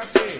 I see.